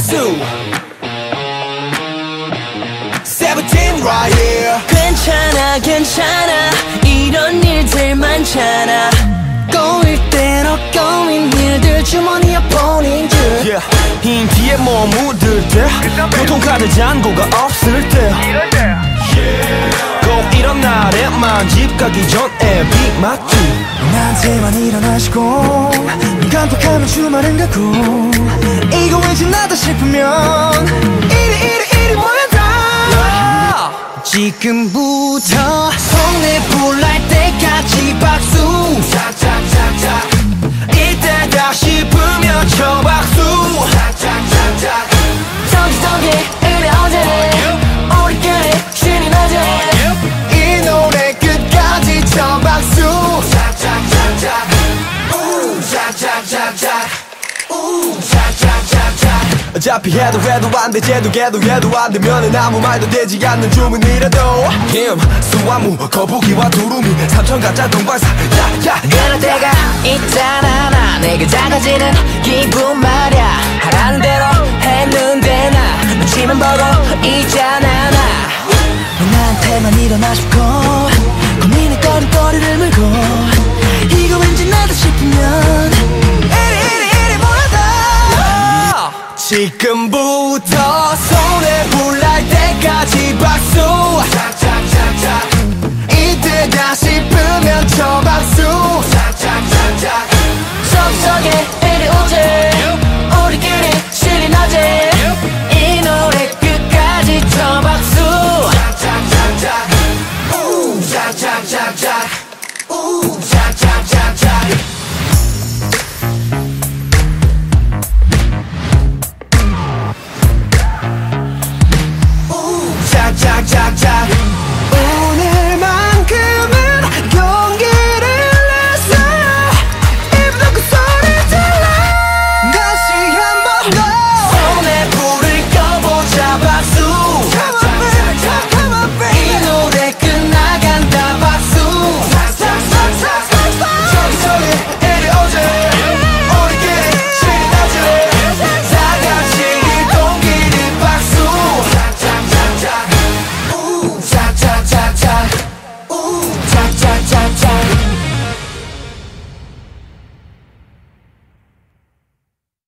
박수 Seventeen right here. 괜찮아 괜찮아. 이런 일들 많잖아. 꼬일 땐 어꺼운 일들 주머니에 보낸 줄. Yeah. 흰 뒤에 뭐 묻을 때. 교통카드 잔고가 없을 때 꼭 이런 날에만 집 가기 전에 빅 맞지 나한테만 일어나시고 눈 깜빡하면 주말은 가고 이거 왠지 나다 싶으면 이리 이리 이리 모여다 지금부터 손에 불날 어차피 해도 해도 안돼 쟤도 걔도 걔도 안 되면은 아무 말도 되지 않는 주문이라도. 김 수화무 거북이와 두루미 삼천 가짜 동방사. 야야. 그럴 때가 있잖아 나 내게 작아지는 기분 말야. 하라는 대로 했는데 나 눈치만 보고 있잖아 나. 나한테만 일어나 싶고 고민의 거리거리를 물고 지금부터 손에 불 날 때까지 박수. 이때다 싶으면 저 박수. 착착착착 속속에 내려오지. 우리끼리 실이 나지. 이 노래 끝까지 저 박수. 착착착착 우 착착착착 우 Oh.